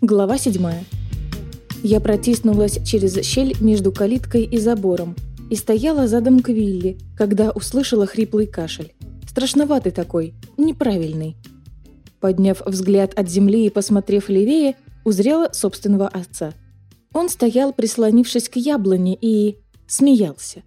Глава 7. Я протиснулась через щель между калиткой и забором и стояла задом к Вилли, когда услышала хриплый кашель. Страшноватый такой, неправильный. Подняв взгляд от земли и посмотрев левее, узрела собственного отца. Он стоял, прислонившись к яблоне, и смеялся.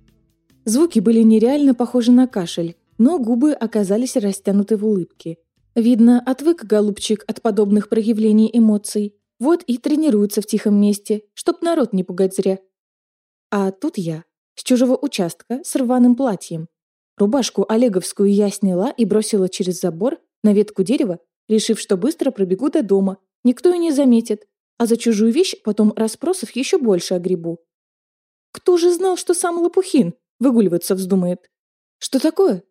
Звуки были нереально похожи на кашель, но губы оказались растянуты в улыбке. Видно, отвык голубчик от подобных проявлений эмоций вот и тренируются в тихом месте, чтоб народ не пугать зря. А тут я, с чужого участка, с рваным платьем. Рубашку Олеговскую я сняла и бросила через забор на ветку дерева, решив, что быстро пробегу до дома. Никто и не заметит. А за чужую вещь потом расспросов еще больше огребу. Кто же знал, что сам Лопухин выгуливаться вздумает? Что такое?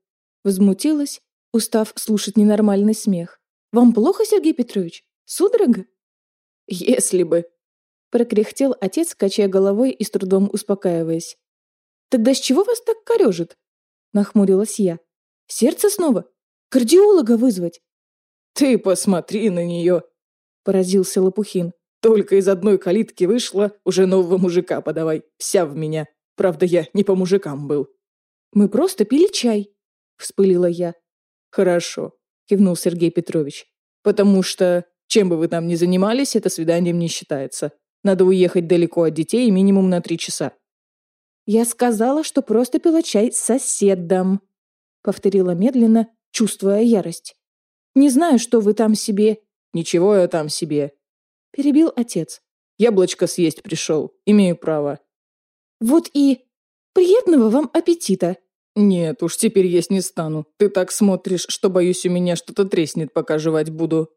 Возмутилась, устав слушать ненормальный смех. «Вам плохо, Сергей Петрович? Судорога?» «Если бы!» — прокряхтел отец, качая головой и с трудом успокаиваясь. «Тогда с чего вас так корежит?» — нахмурилась я. «Сердце снова? Кардиолога вызвать?» «Ты посмотри на нее!» — поразился Лопухин. «Только из одной калитки вышла, уже нового мужика подавай, вся в меня. Правда, я не по мужикам был». «Мы просто пили чай», — вспылила я. «Хорошо», — кивнул Сергей Петрович. «Потому что чем бы вы там ни занимались, это свиданием не считается. Надо уехать далеко от детей минимум на три часа». «Я сказала, что просто пила чай с соседом», — повторила медленно, чувствуя ярость. «Не знаю, что вы там себе...» «Ничего я там себе», — перебил отец. «Яблочко съесть пришел. Имею право». «Вот и... Приятного вам аппетита!» «Нет, уж теперь есть не стану. Ты так смотришь, что, боюсь, у меня что-то треснет, пока жевать буду».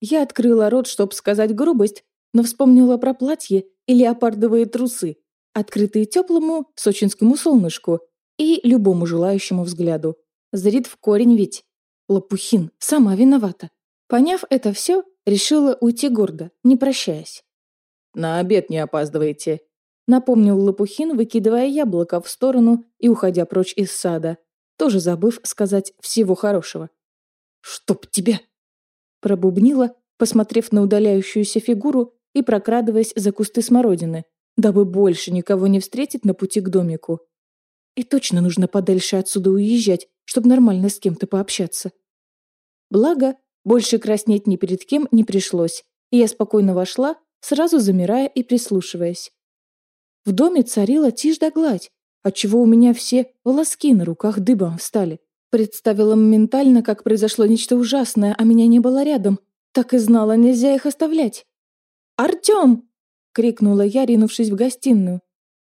Я открыла рот, чтобы сказать грубость, но вспомнила про платье и леопардовые трусы, открытые теплому сочинскому солнышку и любому желающему взгляду. Зрит в корень ведь. Лопухин, сама виновата. Поняв это все, решила уйти гордо, не прощаясь. «На обед не опаздывайте», — напомнил Лопухин, выкидывая яблоко в сторону и уходя прочь из сада, тоже забыв сказать всего хорошего. «Чтоб тебя!» Пробубнила, посмотрев на удаляющуюся фигуру и прокрадываясь за кусты смородины, дабы больше никого не встретить на пути к домику. И точно нужно подальше отсюда уезжать, чтобы нормально с кем-то пообщаться. Благо, больше краснеть ни перед кем не пришлось, и я спокойно вошла, сразу замирая и прислушиваясь. В доме царила тишь да гладь, отчего у меня все волоски на руках дыбом встали. Представила моментально, как произошло нечто ужасное, а меня не было рядом. Так и знала, нельзя их оставлять. «Артем!» — крикнула я, ринувшись в гостиную.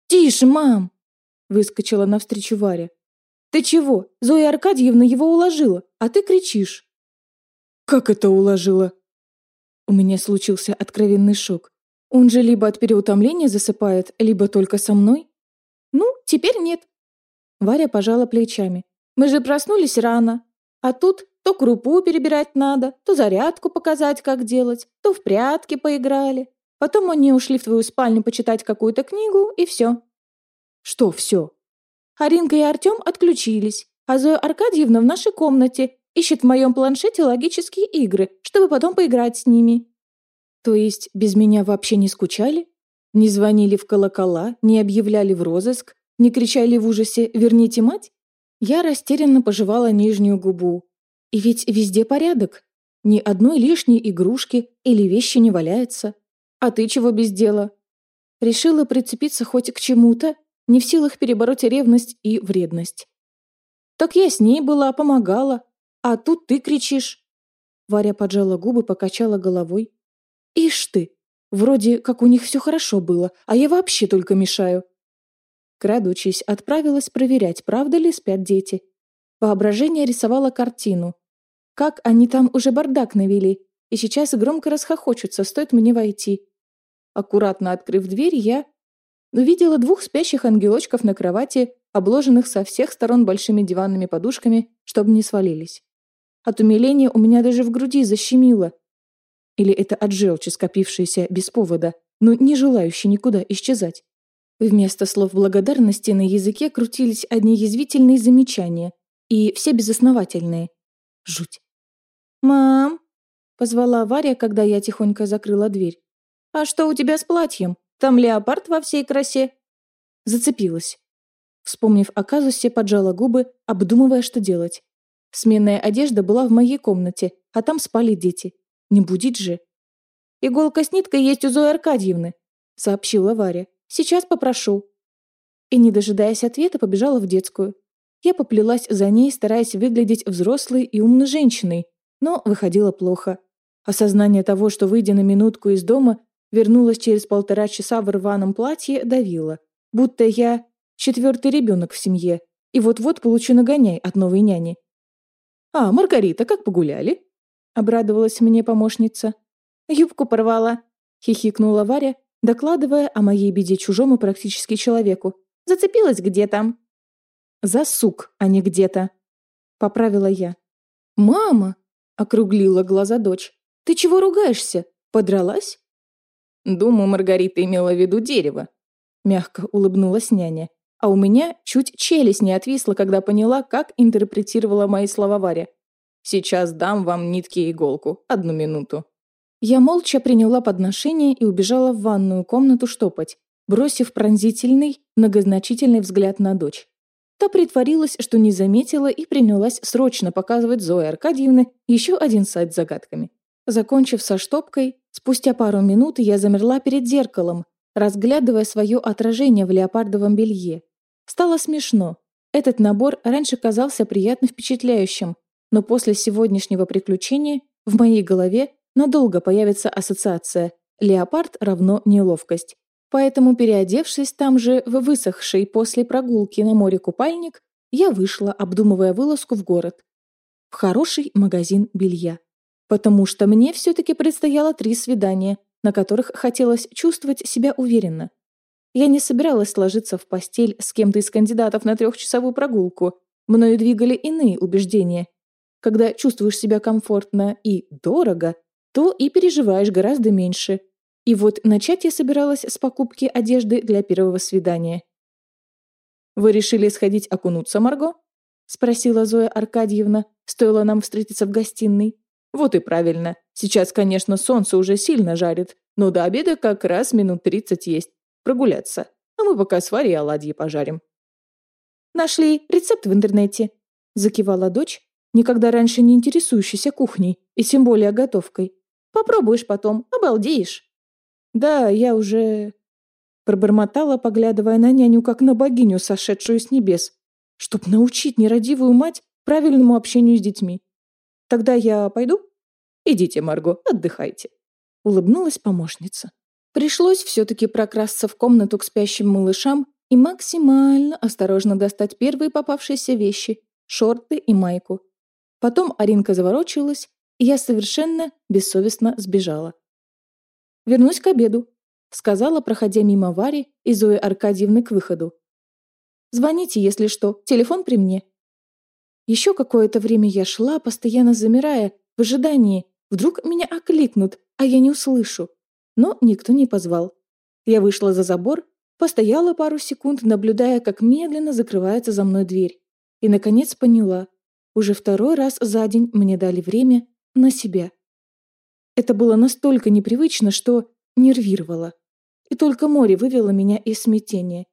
«Тише, мам!» — выскочила навстречу Варя. «Ты чего? Зоя Аркадьевна его уложила, а ты кричишь». «Как это уложила?» У меня случился откровенный шок. Он же либо от переутомления засыпает, либо только со мной. Ну, теперь нет. Варя пожала плечами. Мы же проснулись рано. А тут то крупу перебирать надо, то зарядку показать, как делать, то в прятки поиграли. Потом они ушли в твою спальню почитать какую-то книгу, и все. Что все? Аринка и Артем отключились, а Зоя Аркадьевна в нашей комнате ищет в моем планшете логические игры, чтобы потом поиграть с ними. То есть без меня вообще не скучали? Не звонили в колокола, не объявляли в розыск, не кричали в ужасе «верните мать»? Я растерянно пожевала нижнюю губу. И ведь везде порядок. Ни одной лишней игрушки или вещи не валяется. А ты чего без дела? Решила прицепиться хоть к чему-то, не в силах перебороть ревность и вредность. Так я с ней была, помогала. А тут ты кричишь. Варя поджала губы, покачала головой. Ишь ты, вроде как у них все хорошо было, а я вообще только мешаю. Крадучись, отправилась проверять, правда ли спят дети. Воображение рисовало картину. Как они там уже бардак навели, и сейчас громко расхохочутся, стоит мне войти. Аккуратно открыв дверь, я увидела двух спящих ангелочков на кровати, обложенных со всех сторон большими диванными подушками, чтобы не свалились. От умиления у меня даже в груди защемило. Или это от желчи, скопившейся без повода, но не желающей никуда исчезать. Вместо слов благодарности на языке крутились одни язвительные замечания, и все безосновательные. Жуть. «Мам!» — позвала Варя, когда я тихонько закрыла дверь. «А что у тебя с платьем? Там леопард во всей красе?» Зацепилась. Вспомнив о казусе, поджала губы, обдумывая, что делать. Сменная одежда была в моей комнате, а там спали дети. Не будить же. «Иголка с ниткой есть у Зои Аркадьевны», — сообщила Варя. «Сейчас попрошу». И, не дожидаясь ответа, побежала в детскую. Я поплелась за ней, стараясь выглядеть взрослой и умной женщиной, но выходило плохо. Осознание того, что, выйдя на минутку из дома, вернулась через полтора часа в рваном платье, давило. Будто я четвертый ребенок в семье, и вот-вот получу нагоняй от новой няни. «А, Маргарита, как погуляли?» — обрадовалась мне помощница. «Юбку порвала», — хихикнула Варя, докладывая о моей беде чужому практически человеку. «Зацепилась где-то». «За сук, а не где-то», — поправила я. «Мама!» — округлила глаза дочь. «Ты чего ругаешься? Подралась?» «Думаю, Маргарита имела в виду дерево», — мягко улыбнулась няня. А у меня чуть челюсть не отвисла, когда поняла, как интерпретировала мои слова Варя. «Сейчас дам вам нитки и иголку. Одну минуту». Я молча приняла подношение и убежала в ванную комнату штопать, бросив пронзительный, многозначительный взгляд на дочь. Та притворилась, что не заметила и принялась срочно показывать Зое Аркадьевне еще один сайт с загадками. Закончив со штопкой, спустя пару минут я замерла перед зеркалом, разглядывая свое отражение в леопардовом белье. Стало смешно. Этот набор раньше казался приятно впечатляющим, но после сегодняшнего приключения в моей голове надолго появится ассоциация «леопард равно неловкость». Поэтому, переодевшись там же в высохший после прогулки на море купальник, я вышла, обдумывая вылазку в город. В хороший магазин белья. Потому что мне все-таки предстояло три свидания, на которых хотелось чувствовать себя уверенно. Я не собиралась ложиться в постель с кем-то из кандидатов на трехчасовую прогулку. Мною двигали иные убеждения. Когда чувствуешь себя комфортно и дорого, то и переживаешь гораздо меньше. И вот начать я собиралась с покупки одежды для первого свидания. «Вы решили сходить окунуться, Марго?» — спросила Зоя Аркадьевна, стоило нам встретиться в гостиной. «Вот и правильно. Сейчас, конечно, солнце уже сильно жарит, но до обеда как раз минут тридцать есть прогуляться, а мы пока с Варей оладьи пожарим». «Нашли рецепт в интернете», — закивала дочь, никогда раньше не интересующейся кухней и тем более готовкой. «Попробуешь потом, обалдеешь». «Да, я уже...» Пробормотала, поглядывая на няню, как на богиню, сошедшую с небес, чтоб научить нерадивую мать правильному общению с детьми. «Тогда я пойду?» «Идите, Марго, отдыхайте», — улыбнулась помощница. Пришлось все-таки прокрасться в комнату к спящим малышам и максимально осторожно достать первые попавшиеся вещи – шорты и майку. Потом Аринка заворочилась, и я совершенно бессовестно сбежала. «Вернусь к обеду», — сказала, проходя мимо Вари и Зои Аркадьевны к выходу. «Звоните, если что, телефон при мне». Еще какое-то время я шла, постоянно замирая, в ожидании. Вдруг меня окликнут, а я не услышу но никто не позвал. Я вышла за забор, постояла пару секунд, наблюдая, как медленно закрывается за мной дверь. И, наконец, поняла. Уже второй раз за день мне дали время на себя. Это было настолько непривычно, что нервировало. И только море вывело меня из смятения.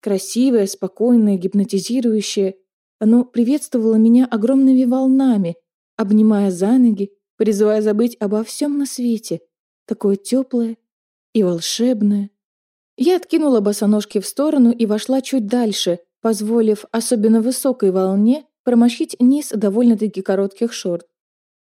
Красивое, спокойное, гипнотизирующее. Оно приветствовало меня огромными волнами, обнимая за ноги, призывая забыть обо всем на свете — такое теплое и волшебное. Я откинула босоножки в сторону и вошла чуть дальше, позволив особенно высокой волне промочить низ довольно-таки коротких шорт.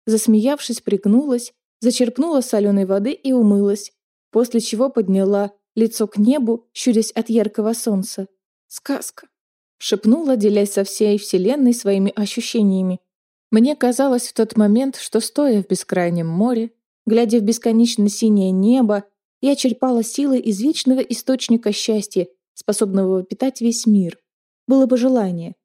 Засмеявшись, пригнулась, зачерпнула соленой воды и умылась, после чего подняла лицо к небу, щурясь от яркого солнца. «Сказка!» — шепнула, делясь со всей вселенной своими ощущениями. Мне казалось в тот момент, что, стоя в бескрайнем море, Глядя в бесконечно синее небо, я черпала силы из вечного источника счастья, способного питать весь мир. Было бы желание.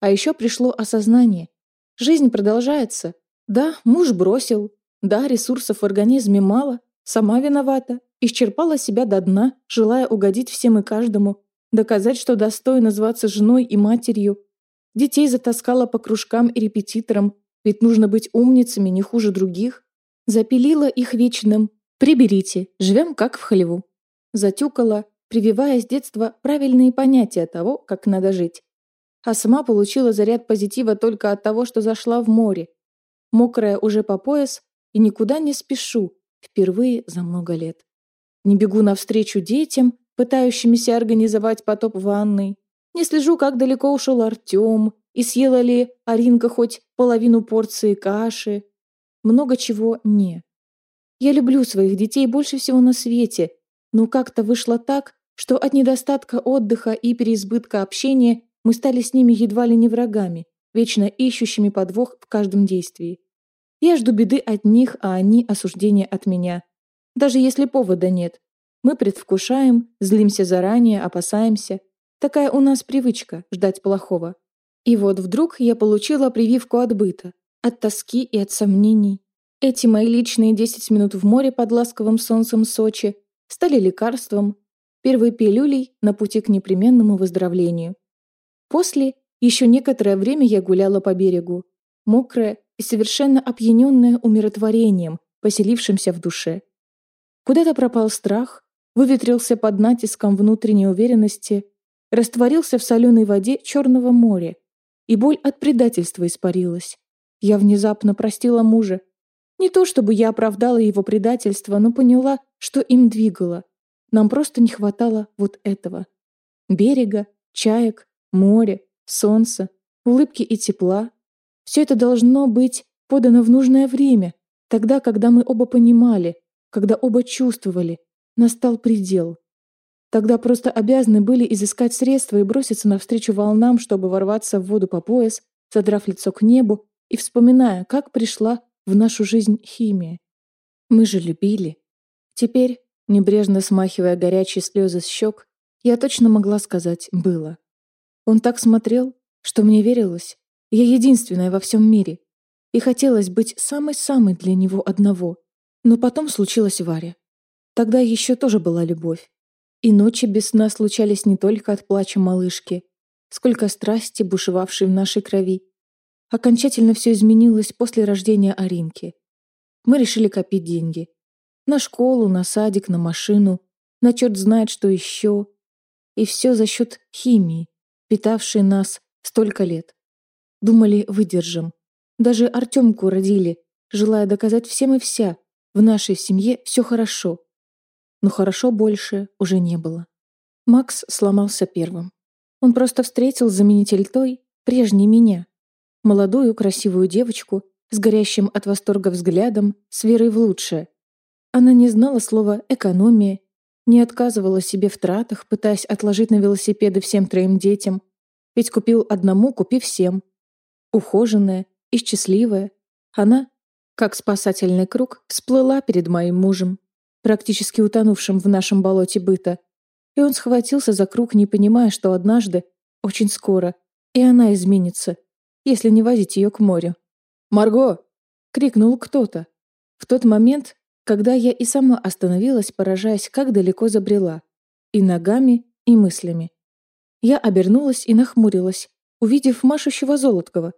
А еще пришло осознание. Жизнь продолжается. Да, муж бросил. Да, ресурсов в организме мало. Сама виновата. Исчерпала себя до дна, желая угодить всем и каждому. Доказать, что достойна зваться женой и матерью. Детей затаскала по кружкам и репетиторам, ведь нужно быть умницами не хуже других. Запилила их вечным «Приберите, живем как в хлеву». Затюкала, прививая с детства правильные понятия того, как надо жить. А сама получила заряд позитива только от того, что зашла в море. Мокрая уже по пояс и никуда не спешу, впервые за много лет. Не бегу навстречу детям, пытающимися организовать потоп ванной. Не слежу, как далеко ушел Артем, и съела ли Аринка хоть половину порции каши. Много чего не. Я люблю своих детей больше всего на свете, но как-то вышло так, что от недостатка отдыха и переизбытка общения мы стали с ними едва ли не врагами, вечно ищущими подвох в каждом действии. Я жду беды от них, а они осуждения от меня. Даже если повода нет. Мы предвкушаем, злимся заранее, опасаемся. Такая у нас привычка – ждать плохого. И вот вдруг я получила прививку от быта, от тоски и от сомнений. Эти мои личные 10 минут в море под ласковым солнцем Сочи стали лекарством, первой пилюлей на пути к непременному выздоровлению. После еще некоторое время я гуляла по берегу, мокрая и совершенно опьяненная умиротворением, поселившимся в душе. Куда-то пропал страх, выветрился под натиском внутренней уверенности, растворился в соленой воде Черного моря, и боль от предательства испарилась. Я внезапно простила мужа. Не то чтобы я оправдала его предательство, но поняла, что им двигало. Нам просто не хватало вот этого. Берега, чаек, моря, солнца, улыбки и тепла. Все это должно быть подано в нужное время, тогда, когда мы оба понимали, когда оба чувствовали, настал предел. Тогда просто обязаны были изыскать средства и броситься навстречу волнам, чтобы ворваться в воду по пояс, задрав лицо к небу и вспоминая, как пришла в нашу жизнь химия. Мы же любили. Теперь, небрежно смахивая горячие слезы с щек, я точно могла сказать «было». Он так смотрел, что мне верилось. Я единственная во всем мире. И хотелось быть самой-самой для него одного. Но потом случилась Варя. Тогда еще тоже была любовь. И ночи без сна случались не только от плача малышки, сколько страсти, бушевавшей в нашей крови. Окончательно все изменилось после рождения Аринки. Мы решили копить деньги. На школу, на садик, на машину, на черт знает что еще. И все за счет химии, питавшей нас столько лет. Думали, выдержим. Даже Артемку родили, желая доказать всем и вся, в нашей семье все хорошо но хорошо больше уже не было. Макс сломался первым. Он просто встретил заменитель той, прежней меня. Молодую, красивую девочку с горящим от восторга взглядом, с верой в лучшее. Она не знала слова «экономия», не отказывала себе в тратах, пытаясь отложить на велосипеды всем троим детям. Ведь купил одному, купи всем. Ухоженная и счастливая, она, как спасательный круг, всплыла перед моим мужем практически утонувшим в нашем болоте быта. И он схватился за круг, не понимая, что однажды, очень скоро, и она изменится, если не возить ее к морю. «Марго!» — крикнул кто-то. В тот момент, когда я и сама остановилась, поражаясь, как далеко забрела. И ногами, и мыслями. Я обернулась и нахмурилась, увидев машущего Золоткова,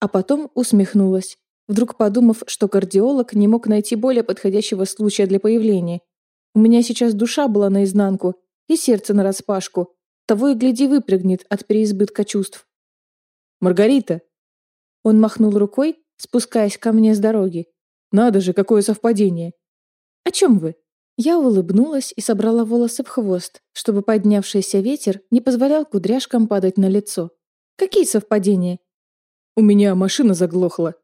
а потом усмехнулась вдруг подумав, что кардиолог не мог найти более подходящего случая для появления. У меня сейчас душа была наизнанку и сердце нараспашку. Того и гляди выпрыгнет от переизбытка чувств. «Маргарита!» Он махнул рукой, спускаясь ко мне с дороги. «Надо же, какое совпадение!» «О чем вы?» Я улыбнулась и собрала волосы в хвост, чтобы поднявшийся ветер не позволял кудряшкам падать на лицо. «Какие совпадения?» «У меня машина заглохла»,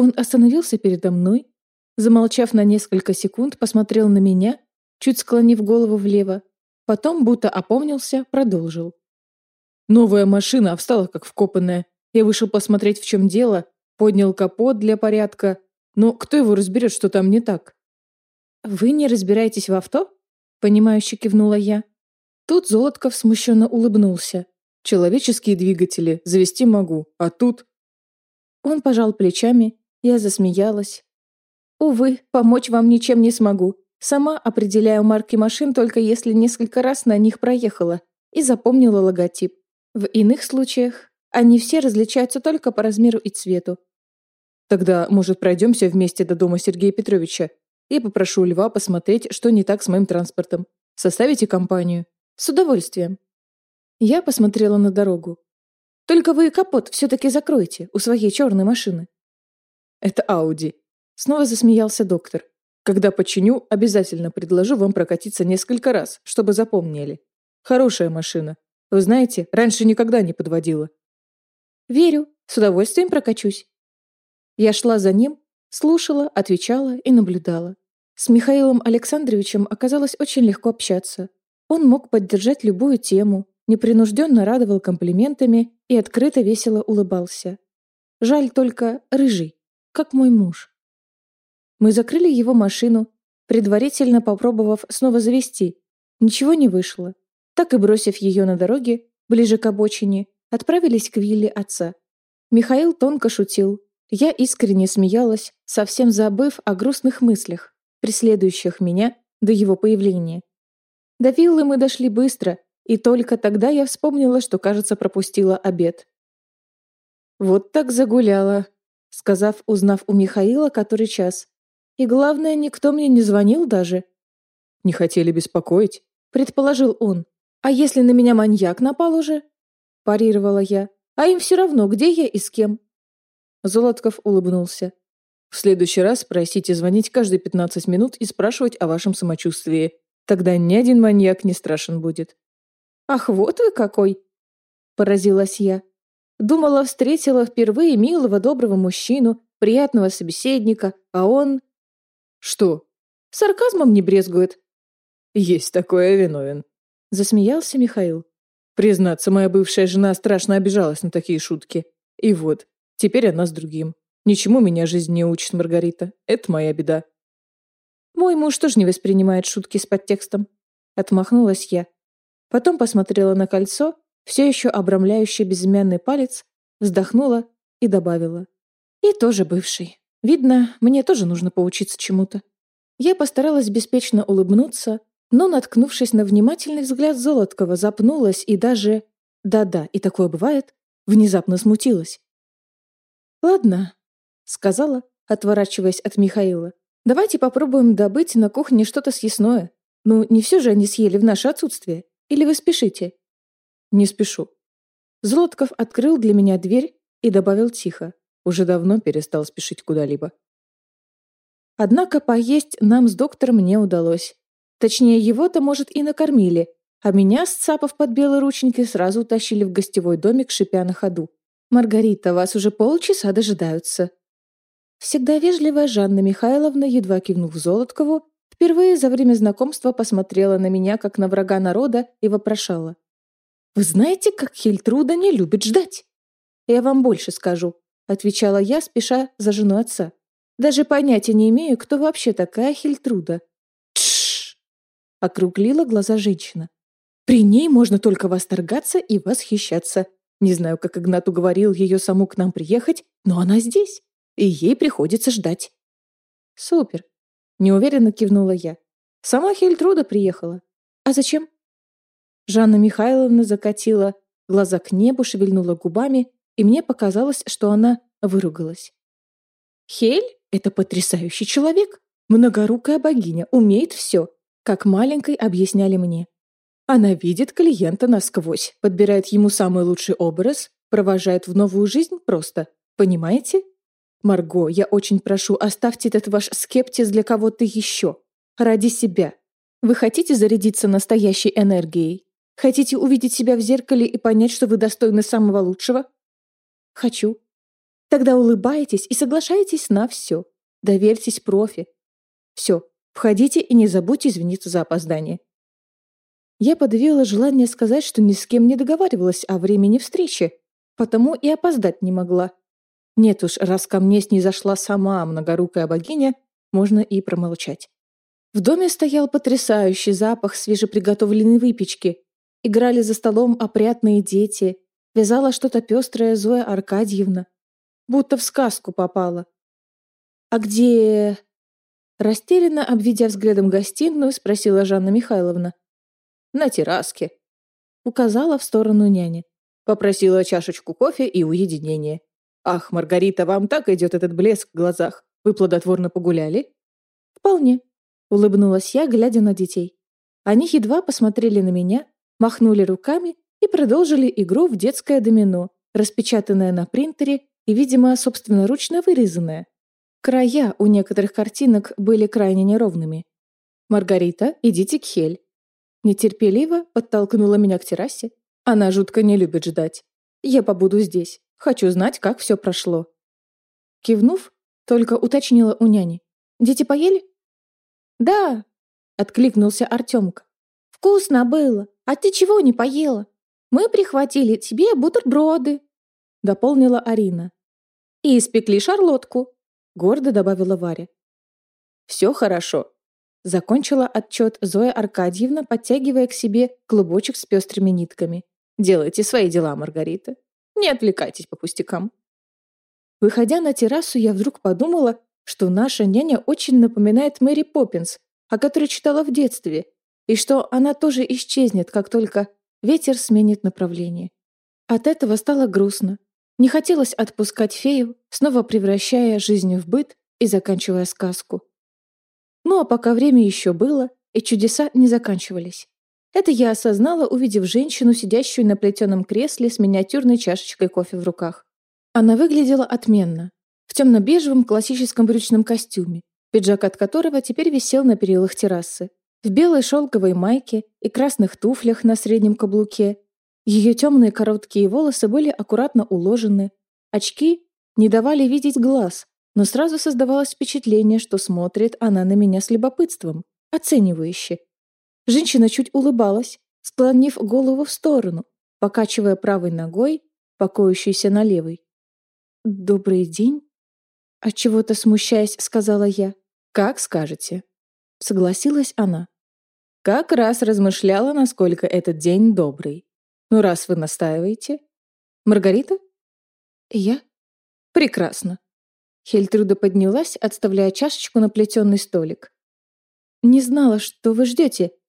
он остановился передо мной, замолчав на несколько секунд, посмотрел на меня, чуть склонив голову влево, потом, будто опомнился, продолжил. Новая машина встала как вкопанная. Я вышел посмотреть, в чем дело, поднял капот для порядка, но кто его разберет, что там не так? «Вы не разбираетесь в авто?» — понимающе кивнула я. Тут Золотков смущенно улыбнулся. «Человеческие двигатели завести могу, а тут...» Он пожал плечами я засмеялась. Увы, помочь вам ничем не смогу. Сама определяю марки машин только если несколько раз на них проехала и запомнила логотип. В иных случаях они все различаются только по размеру и цвету. Тогда, может, пройдемся вместе до дома Сергея Петровича и попрошу Льва посмотреть, что не так с моим транспортом. Составите компанию? С удовольствием. Я посмотрела на дорогу. Только вы капот все-таки закройте у своей черной машины. Это Ауди. Снова засмеялся доктор. Когда починю, обязательно предложу вам прокатиться несколько раз, чтобы запомнили. Хорошая машина. Вы знаете, раньше никогда не подводила. Верю, с удовольствием прокачусь. Я шла за ним, слушала, отвечала и наблюдала. С Михаилом Александровичем оказалось очень легко общаться. Он мог поддержать любую тему, непринужденно радовал комплиментами и открыто весело улыбался. Жаль только рыжий, как мой муж. Мы закрыли его машину, предварительно попробовав снова завести. Ничего не вышло. Так и бросив ее на дороге, ближе к обочине, отправились к вилле отца. Михаил тонко шутил. Я искренне смеялась, совсем забыв о грустных мыслях, преследующих меня до его появления. До виллы мы дошли быстро, и только тогда я вспомнила, что, кажется, пропустила обед. «Вот так загуляла», — сказав, узнав у Михаила, который час. «И главное, никто мне не звонил даже». «Не хотели беспокоить», — предположил он. «А если на меня маньяк напал уже?» — парировала я. «А им все равно, где я и с кем». Золотков улыбнулся. «В следующий раз просите звонить каждые 15 минут и спрашивать о вашем самочувствии. Тогда ни один маньяк не страшен будет». «Ах, вот вы какой!» — поразилась я. Думала, встретила впервые милого, доброго мужчину, приятного собеседника, а он... Что? Сарказмом не брезгует. Есть такое, виновен. Засмеялся Михаил. Признаться, моя бывшая жена страшно обижалась на такие шутки. И вот, теперь она с другим. Ничему меня жизнь не учит, Маргарита. Это моя беда. Мой муж тоже не воспринимает шутки с подтекстом. Отмахнулась я. Потом посмотрела на кольцо, все еще обрамляющее безымянный палец, вздохнула и добавила. И тоже бывший. Видно, мне тоже нужно поучиться чему-то. Я постаралась беспечно улыбнуться, но, наткнувшись на внимательный взгляд Золоткова, запнулась и даже... Да-да, и такое бывает, внезапно смутилась. «Ладно», — сказала, отворачиваясь от Михаила. «Давайте попробуем добыть на кухне что-то съестное. Ну, не все же они съели в наше отсутствие. Или вы спешите?» «Не спешу». Злотков открыл для меня дверь и добавил тихо. Уже давно перестал спешить куда-либо. Однако поесть нам с доктором не удалось. Точнее, его-то, может, и накормили, а меня, сцапав под белые рученьки, сразу утащили в гостевой домик, шипя на ходу. «Маргарита, вас уже полчаса дожидаются». Всегда вежливая Жанна Михайловна, едва кивнув Золоткову, Впервые за время знакомства посмотрела на меня, как на врага народа, и вопрошала. «Вы знаете, как Хильтруда не любит ждать?» «Я вам больше скажу», — отвечала я, спеша за жену отца. «Даже понятия не имею, кто вообще такая Хильтруда». «Тш!» — округлила глаза женщина. «При ней можно только восторгаться и восхищаться. Не знаю, как Игнат уговорил ее саму к нам приехать, но она здесь, и ей приходится ждать». «Супер. Неуверенно кивнула я. Сама Хельтруда приехала. А зачем? Жанна Михайловна закатила глаза к небу, шевельнула губами, и мне показалось, что она выругалась. Хель — это потрясающий человек. Многорукая богиня, умеет все, как маленькой объясняли мне. Она видит клиента насквозь, подбирает ему самый лучший образ, провожает в новую жизнь просто. Понимаете? Марго, я очень прошу, оставьте этот ваш скептиз для кого-то еще. Ради себя. Вы хотите зарядиться настоящей энергией? Хотите увидеть себя в зеркале и понять, что вы достойны самого лучшего? Хочу. Тогда улыбайтесь и соглашайтесь на все. Доверьтесь профи. Все, входите и не забудьте извиниться за опоздание. Я подавила желание сказать, что ни с кем не договаривалась о времени встречи, потому и опоздать не могла. Нет уж, раз ко мне снизошла сама многорукая богиня, можно и промолчать. В доме стоял потрясающий запах свежеприготовленной выпечки. Играли за столом опрятные дети. Вязала что-то пестрое Зоя Аркадьевна. Будто в сказку попала. «А где...» Растерянно, обведя взглядом гостиную, спросила Жанна Михайловна. «На терраске», — указала в сторону няни. Попросила чашечку кофе и уединение. Ах, Маргарита, вам так идет этот блеск в глазах. Вы плодотворно погуляли? Вполне. Улыбнулась я, глядя на детей. Они едва посмотрели на меня, махнули руками и продолжили игру в детское домино, распечатанное на принтере и, видимо, собственноручно вырезанное. Края у некоторых картинок были крайне неровными. «Маргарита, идите к Хель». Нетерпеливо подтолкнула меня к террасе. Она жутко не любит ждать. Я побуду здесь. Хочу знать, как все прошло. Кивнув, только уточнила у няни. «Дети поели?» «Да», — откликнулся Артемка. «Вкусно было. А ты чего не поела? Мы прихватили тебе бутерброды», — дополнила Арина. «И испекли шарлотку», — гордо добавила Варя. «Все хорошо», — закончила отчет Зоя Аркадьевна, подтягивая к себе клубочек с пестрыми нитками. «Делайте свои дела, Маргарита. Не отвлекайтесь по пустякам». Выходя на террасу, я вдруг подумала, что наша няня очень напоминает Мэри Поппинс, о которой читала в детстве, и что она тоже исчезнет, как только ветер сменит направление. От этого стало грустно. Не хотелось отпускать фею, снова превращая жизнь в быт и заканчивая сказку. Ну а пока время еще было, и чудеса не заканчивались. Это я осознала, увидев женщину, сидящую на плетеном кресле с миниатюрной чашечкой кофе в руках. Она выглядела отменно. В темно-бежевом классическом брючном костюме, пиджак от которого теперь висел на перилах террасы. В белой шелковой майке и красных туфлях на среднем каблуке. Ее темные короткие волосы были аккуратно уложены. Очки не давали видеть глаз, но сразу создавалось впечатление, что смотрит она на меня с любопытством, оценивающе. Женщина чуть улыбалась, склонив голову в сторону, покачивая правой ногой, покоящейся на левой. «Добрый день?» Отчего-то смущаясь, сказала я. «Как скажете». Согласилась она. Как раз размышляла, насколько этот день добрый. Ну, раз вы настаиваете. Маргарита? Я? Прекрасно. Хельтруда поднялась, отставляя чашечку на плетеный столик. «Не знала, что вы ждете», —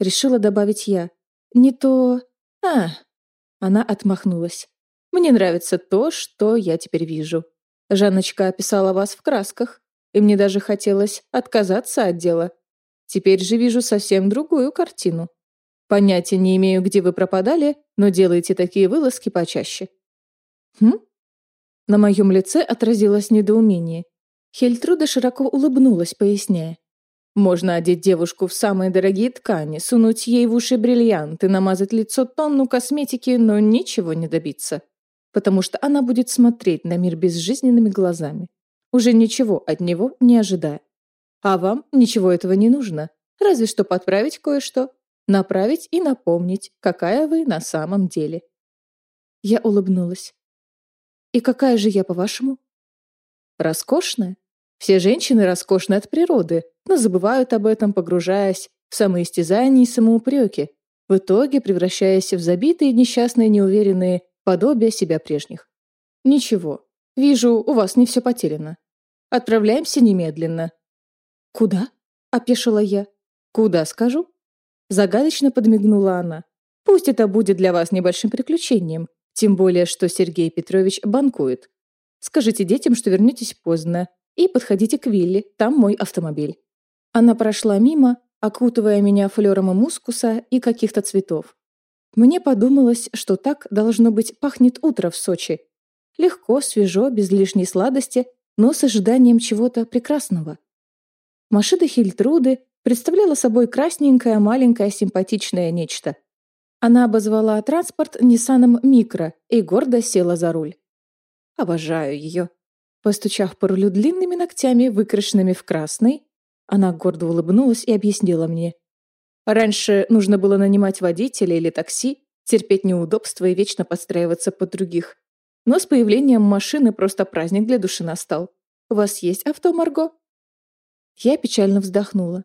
решила добавить я. «Не то...» «А...» Она отмахнулась. Мне нравится то, что я теперь вижу. Жанночка описала вас в красках, и мне даже хотелось отказаться от дела. Теперь же вижу совсем другую картину. Понятия не имею, где вы пропадали, но делайте такие вылазки почаще. Хм? На моем лице отразилось недоумение. Хельтруда широко улыбнулась, поясняя. Можно одеть девушку в самые дорогие ткани, сунуть ей в уши бриллианты, намазать лицо тонну косметики, но ничего не добиться потому что она будет смотреть на мир безжизненными глазами, уже ничего от него не ожидая. А вам ничего этого не нужно, разве что подправить кое-что, направить и напомнить, какая вы на самом деле. Я улыбнулась. «И какая же я, по-вашему?» «Роскошная. Все женщины роскошны от природы, но забывают об этом, погружаясь в самоистязание и самоупреки, в итоге превращаясь в забитые, несчастные, неуверенные подобие себя прежних. Ничего, вижу, у вас не все потеряно. Отправляемся немедленно. Куда? Опешила я. Куда скажу? Загадочно подмигнула она. Пусть это будет для вас небольшим приключением, тем более, что Сергей Петрович банкует. Скажите детям, что вернетесь поздно, и подходите к вилле, там мой автомобиль. Она прошла мимо, окутывая меня флером мускуса и каких-то цветов. Мне подумалось, что так, должно быть, пахнет утро в Сочи. Легко, свежо, без лишней сладости, но с ожиданием чего-то прекрасного. Машина Хильтруды представляла собой красненькое, маленькое, симпатичное нечто. Она обозвала транспорт Ниссаном Микро и гордо села за руль. Обожаю ее. Постучав по рулю длинными ногтями, выкрашенными в красный, она гордо улыбнулась и объяснила мне. Раньше нужно было нанимать водителя или такси, терпеть неудобства и вечно подстраиваться под других. Но с появлением машины просто праздник для души настал. У вас есть авто, Марго? Я печально вздохнула.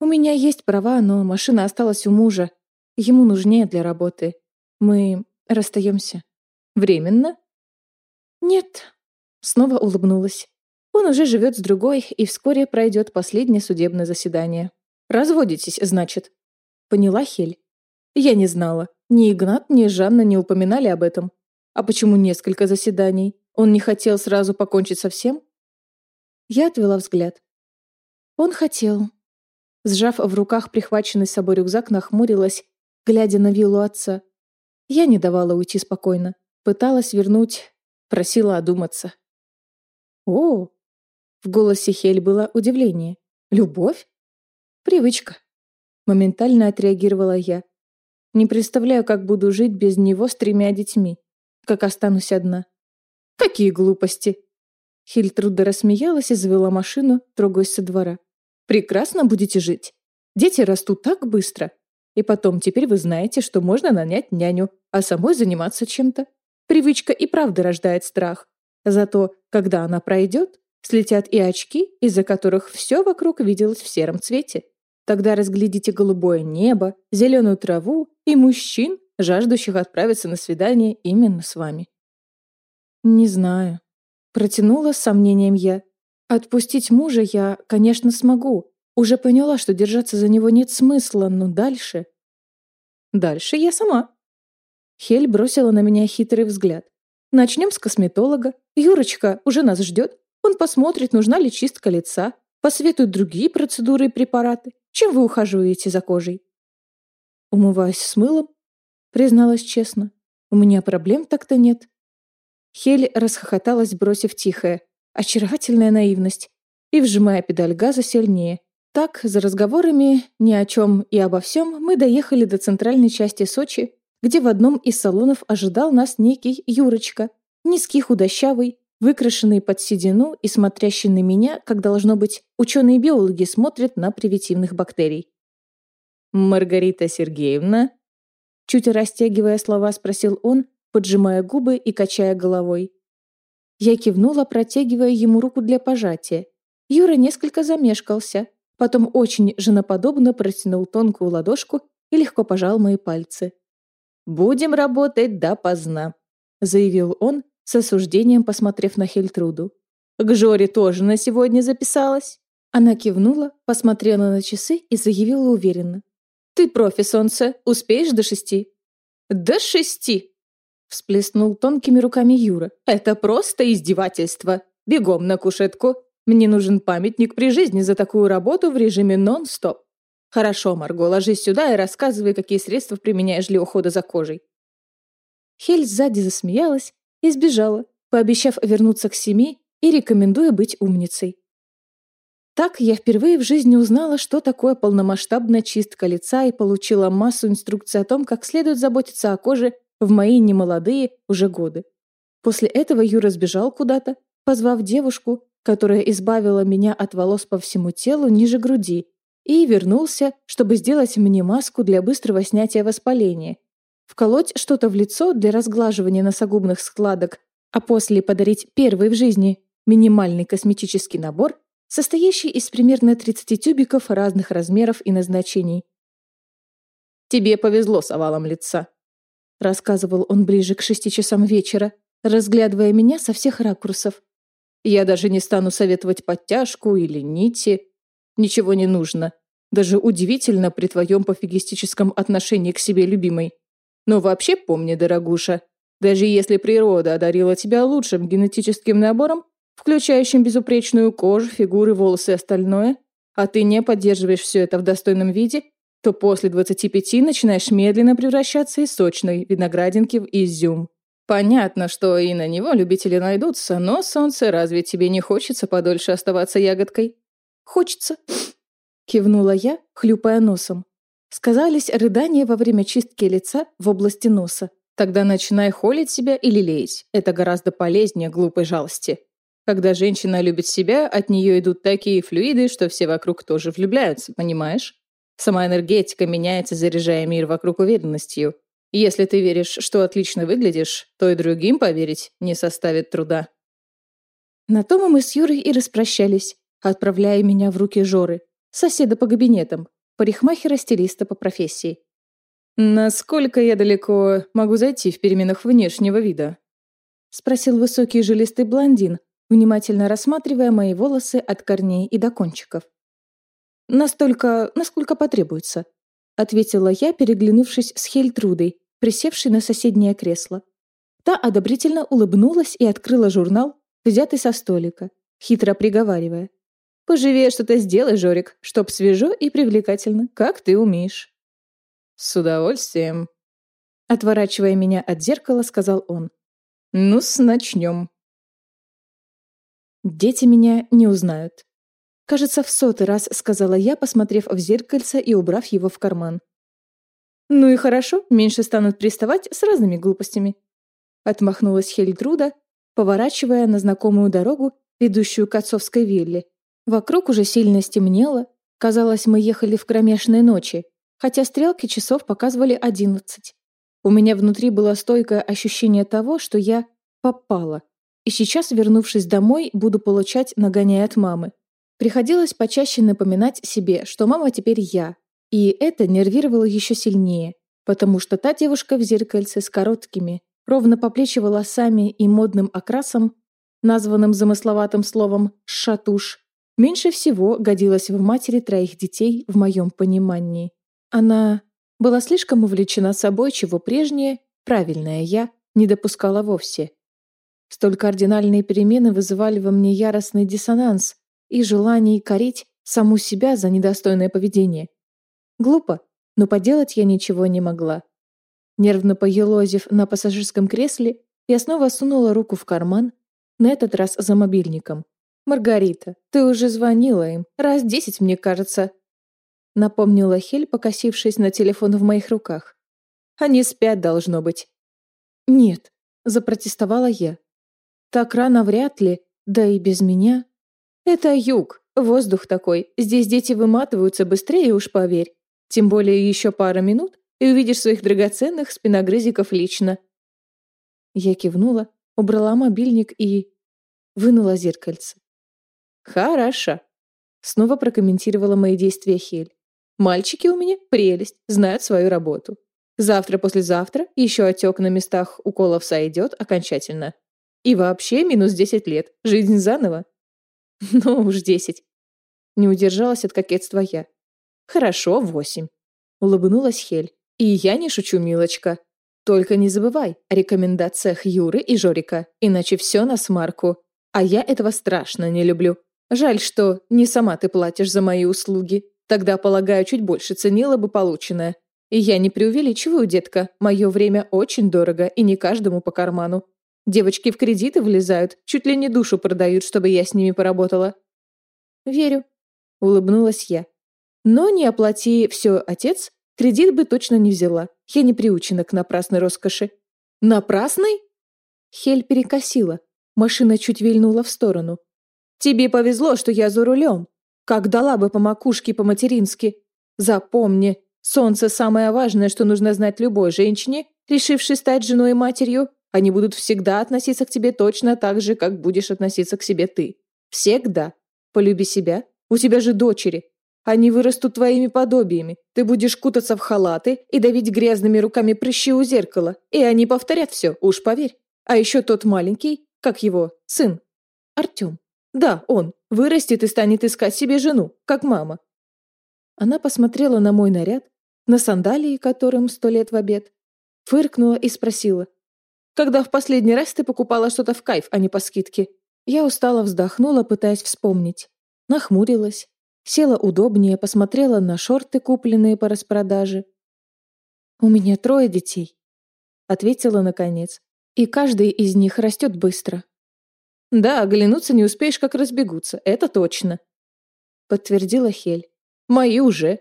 У меня есть права, но машина осталась у мужа. Ему нужнее для работы. Мы расстаемся. Временно? Нет. Снова улыбнулась. Он уже живет с другой, и вскоре пройдет последнее судебное заседание. «Разводитесь, значит?» Поняла Хель. Я не знала. Ни Игнат, ни Жанна не упоминали об этом. А почему несколько заседаний? Он не хотел сразу покончить со всем? Я отвела взгляд. Он хотел. Сжав в руках прихваченный с собой рюкзак, нахмурилась, глядя на виллу отца. Я не давала уйти спокойно. Пыталась вернуть, просила одуматься. «О!» В голосе Хель было удивление. «Любовь?» «Привычка», — моментально отреагировала я. «Не представляю, как буду жить без него с тремя детьми. Как останусь одна». «Какие глупости!» Хильтруда рассмеялась и завела машину, трогаясь со двора. «Прекрасно будете жить. Дети растут так быстро. И потом, теперь вы знаете, что можно нанять няню, а самой заниматься чем-то. Привычка и правда рождает страх. Зато, когда она пройдет, слетят и очки, из-за которых все вокруг виделось в сером цвете. Тогда разглядите голубое небо, зеленую траву и мужчин, жаждущих отправиться на свидание именно с вами. Не знаю. Протянула с сомнением я. Отпустить мужа я, конечно, смогу. Уже поняла, что держаться за него нет смысла, но дальше... Дальше я сама. Хель бросила на меня хитрый взгляд. Начнем с косметолога. Юрочка уже нас ждет. Он посмотрит, нужна ли чистка лица, посоветует другие процедуры и препараты. Чем вы ухаживаете за кожей? Умываюсь с мылом, призналась честно. У меня проблем так-то нет. Хель расхохоталась, бросив тихое. Очаровательная наивность. И вжимая педаль газа сильнее. Так, за разговорами ни о чем и обо всем, мы доехали до центральной части Сочи, где в одном из салонов ожидал нас некий Юрочка, низкий худощавый, выкрашенный под седину и смотрящий на меня, как должно быть, ученые-биологи смотрят на привитивных бактерий. «Маргарита Сергеевна?» Чуть растягивая слова, спросил он, поджимая губы и качая головой. Я кивнула, протягивая ему руку для пожатия. Юра несколько замешкался, потом очень женоподобно протянул тонкую ладошку и легко пожал мои пальцы. «Будем работать допоздна», — заявил он, с осуждением посмотрев на Хельтруду. «К Жоре тоже на сегодня записалась?» Она кивнула, посмотрела на часы и заявила уверенно. «Ты профи, солнце, успеешь до шести?» «До шести!» Всплеснул тонкими руками Юра. «Это просто издевательство! Бегом на кушетку! Мне нужен памятник при жизни за такую работу в режиме нон-стоп!» «Хорошо, Марго, ложись сюда и рассказывай, какие средства применяешь для ухода за кожей». Хель сзади засмеялась и сбежала, пообещав вернуться к семи и рекомендуя быть умницей. Так я впервые в жизни узнала, что такое полномасштабная чистка лица и получила массу инструкций о том, как следует заботиться о коже в мои немолодые уже годы. После этого Юра сбежал куда-то, позвав девушку, которая избавила меня от волос по всему телу ниже груди, и вернулся, чтобы сделать мне маску для быстрого снятия воспаления. Вколоть что-то в лицо для разглаживания носогубных складок, а после подарить первый в жизни минимальный косметический набор, состоящий из примерно 30 тюбиков разных размеров и назначений. «Тебе повезло с овалом лица», рассказывал он ближе к шести часам вечера, разглядывая меня со всех ракурсов. «Я даже не стану советовать подтяжку или нити. Ничего не нужно. Даже удивительно при твоем пофигистическом отношении к себе любимой. Но вообще помни, дорогуша, даже если природа одарила тебя лучшим генетическим набором, включающим безупречную кожу, фигуры, волосы и остальное, а ты не поддерживаешь все это в достойном виде, то после 25 начинаешь медленно превращаться из сочной виноградинки в изюм. Понятно, что и на него любители найдутся, но, солнце, разве тебе не хочется подольше оставаться ягодкой? Хочется. Кивнула я, хлюпая носом. Сказались рыдания во время чистки лица в области носа. Тогда начинай холить себя или лелеять. Это гораздо полезнее глупой жалости. Когда женщина любит себя, от нее идут такие флюиды, что все вокруг тоже влюбляются, понимаешь? Сама энергетика меняется, заряжая мир вокруг уверенностью. Если ты веришь, что отлично выглядишь, то и другим поверить не составит труда. На том мы с Юрой и распрощались, отправляя меня в руки Жоры, соседа по кабинетам, парикмахера-стилиста по профессии. «Насколько я далеко могу зайти в переменах внешнего вида?» — спросил высокий жилистый блондин, внимательно рассматривая мои волосы от корней и до кончиков. «Настолько, насколько потребуется», — ответила я, переглянувшись с Хельтрудой, присевшей на соседнее кресло. Та одобрительно улыбнулась и открыла журнал, взятый со столика, хитро приговаривая. «Поживее что-то сделай, Жорик, чтоб свежо и привлекательно, как ты умеешь». «С удовольствием», — отворачивая меня от зеркала, сказал он. «Ну-с, начнем». Дети меня не узнают. Кажется, в сотый раз сказала я, посмотрев в зеркальце и убрав его в карман. «Ну и хорошо, меньше станут приставать с разными глупостями». Отмахнулась Хельтруда, поворачивая на знакомую дорогу, ведущую к отцовской вилле. Вокруг уже сильно стемнело, казалось, мы ехали в кромешной ночи, хотя стрелки часов показывали одиннадцать. У меня внутри было стойкое ощущение того, что я попала. И сейчас, вернувшись домой, буду получать нагоняя от мамы. Приходилось почаще напоминать себе, что мама теперь я. И это нервировало еще сильнее, потому что та девушка в зеркальце с короткими, ровно по плечи волосами и модным окрасом, названным замысловатым словом «шатуш», меньше всего годилась в матери троих детей в моем понимании. Она была слишком увлечена собой, чего прежнее, правильное я, не допускала вовсе. Столь кардинальные перемены вызывали во мне яростный диссонанс и желание корить саму себя за недостойное поведение. Глупо, но поделать я ничего не могла. Нервно поелозив на пассажирском кресле, я снова сунула руку в карман, на этот раз за мобильником. «Маргарита, ты уже звонила им. Раз десять, мне кажется». Напомнила Хель, покосившись на телефон в моих руках. «Они спят, должно быть». «Нет», — запротестовала я. Так рано вряд ли, да и без меня. Это юг, воздух такой. Здесь дети выматываются быстрее, уж поверь. Тем более еще пара минут, и увидишь своих драгоценных спиногрызиков лично. Я кивнула, убрала мобильник и... вынула зеркальце. «Хорошо», — снова прокомментировала мои действия Хель. «Мальчики у меня прелесть, знают свою работу. Завтра-послезавтра еще отек на местах уколов сойдет окончательно. И вообще минус 10 лет. Жизнь заново. Ну уж 10. Не удержалась от кокетства я. Хорошо, 8. Улыбнулась Хель. И я не шучу, милочка. Только не забывай о рекомендациях Юры и Жорика, иначе все на смарку. А я этого страшно не люблю. Жаль, что не сама ты платишь за мои услуги. Тогда, полагаю, чуть больше ценила бы полученное. И я не преувеличиваю, детка. Мое время очень дорого и не каждому по карману. Девочки в кредиты влезают, чуть ли не душу продают, чтобы я с ними поработала. Верю, улыбнулась я. Но не оплати все отец, кредит бы точно не взяла. Я не приучена к напрасной роскоши. Напрасной? Хель перекосила. Машина чуть вильнула в сторону. Тебе повезло, что я за рулем. Как дала бы по макушке по-матерински. Запомни, солнце самое важное, что нужно знать любой женщине, решившей стать женой и матерью, они будут всегда относиться к тебе точно так же, как будешь относиться к себе ты. Всегда. Полюби себя. У тебя же дочери. Они вырастут твоими подобиями. Ты будешь кутаться в халаты и давить грязными руками прыщи у зеркала. И они повторят все, уж поверь. А еще тот маленький, как его, сын. Артем. Да, он. Вырастет и станет искать себе жену, как мама. Она посмотрела на мой наряд, на сандалии, которым сто лет в обед, фыркнула и спросила. Когда в последний раз ты покупала что-то в кайф, а не по скидке?» Я устало вздохнула, пытаясь вспомнить. Нахмурилась. Села удобнее, посмотрела на шорты, купленные по распродаже. «У меня трое детей», — ответила наконец. «И каждый из них растет быстро». «Да, оглянуться не успеешь, как разбегутся, это точно», — подтвердила Хель. «Мои уже.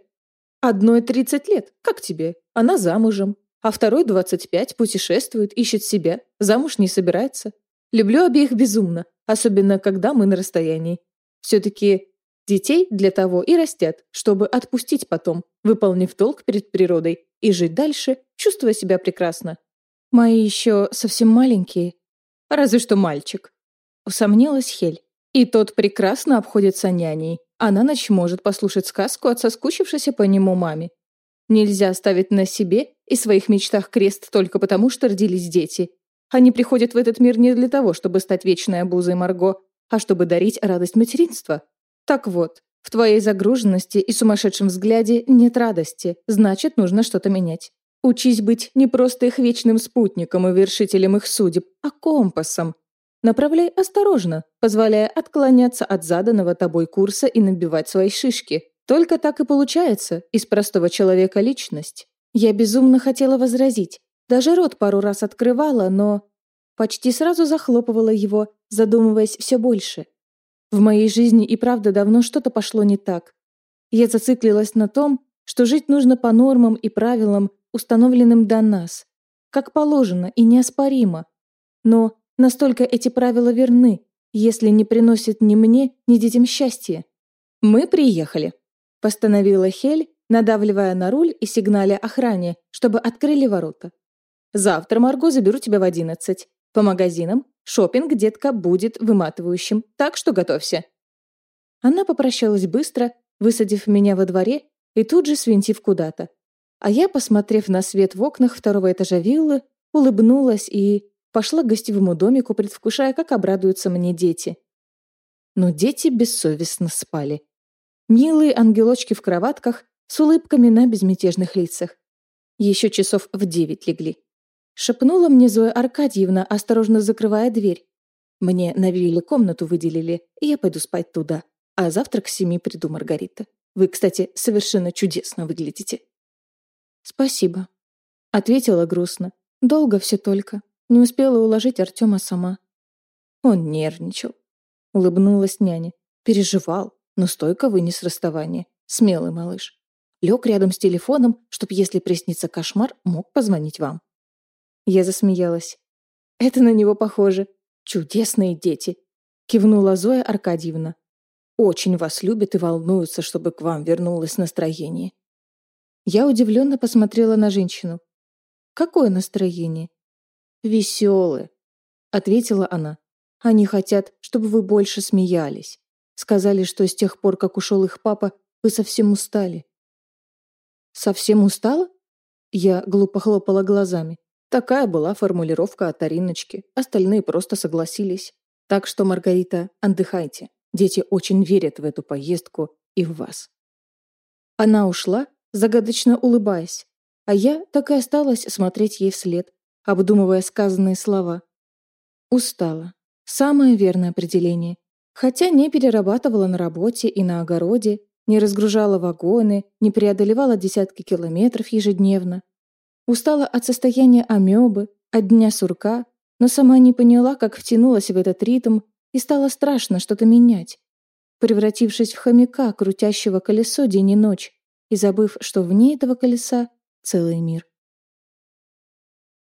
Одной тридцать лет, как тебе? Она замужем а второй 25, путешествует, ищет себя, замуж не собирается. Люблю обеих безумно, особенно когда мы на расстоянии. Все-таки детей для того и растят, чтобы отпустить потом, выполнив долг перед природой, и жить дальше, чувствуя себя прекрасно. Мои еще совсем маленькие. Разве что мальчик. Усомнилась Хель. И тот прекрасно обходится няней, а на ночь может послушать сказку от соскучившейся по нему маме. Нельзя ставить на себе и своих мечтах крест только потому, что родились дети. Они приходят в этот мир не для того, чтобы стать вечной обузой Марго, а чтобы дарить радость материнства. Так вот, в твоей загруженности и сумасшедшем взгляде нет радости, значит, нужно что-то менять. Учись быть не просто их вечным спутником и вершителем их судеб, а компасом. Направляй осторожно, позволяя отклоняться от заданного тобой курса и набивать свои шишки. Только так и получается из простого человека личность. Я безумно хотела возразить. Даже рот пару раз открывала, но почти сразу захлопывала его, задумываясь все больше. В моей жизни и правда давно что-то пошло не так. Я зациклилась на том, что жить нужно по нормам и правилам, установленным до нас, как положено и неоспоримо. Но настолько эти правила верны, если не приносят ни мне, ни детям счастья. «Мы приехали», — постановила Хель, надавливая на руль и сигналя охране, чтобы открыли ворота. «Завтра, Марго, заберу тебя в одиннадцать. По магазинам. Шопинг, детка, будет выматывающим, так что готовься». Она попрощалась быстро, высадив меня во дворе и тут же свинтив куда-то. А я, посмотрев на свет в окнах второго этажа виллы, улыбнулась и пошла к гостевому домику, предвкушая, как обрадуются мне дети. Но дети бессовестно спали. Милые ангелочки в кроватках с улыбками на безмятежных лицах. Еще часов в девять легли. Шепнула мне Зоя Аркадьевна, осторожно закрывая дверь. Мне на вилле комнату выделили, и я пойду спать туда. А завтра к семи приду, Маргарита. Вы, кстати, совершенно чудесно выглядите. «Спасибо», — ответила грустно. «Долго все только. Не успела уложить Артема сама». Он нервничал. Улыбнулась няня. Переживал, но стойко вынес расставание. Смелый малыш. Лег рядом с телефоном, чтоб, если приснится кошмар, мог позвонить вам. Я засмеялась. Это на него похоже. Чудесные дети. Кивнула Зоя Аркадьевна. Очень вас любят и волнуются, чтобы к вам вернулось настроение. Я удивленно посмотрела на женщину. «Какое настроение?» «Веселое», — ответила она. «Они хотят, чтобы вы больше смеялись. Сказали, что с тех пор, как ушел их папа, вы совсем устали». «Совсем устала?» Я глупо хлопала глазами. Такая была формулировка от Ариночки. Остальные просто согласились. Так что, Маргарита, отдыхайте. Дети очень верят в эту поездку и в вас. Она ушла, загадочно улыбаясь, а я так и осталась смотреть ей вслед, обдумывая сказанные слова. Устала. Самое верное определение. Хотя не перерабатывала на работе и на огороде, не разгружала вагоны, не преодолевала десятки километров ежедневно. Устала от состояния амебы, от дня сурка, но сама не поняла, как втянулась в этот ритм и стало страшно что-то менять, превратившись в хомяка, крутящего колесо день и ночь, и забыв, что вне этого колеса целый мир.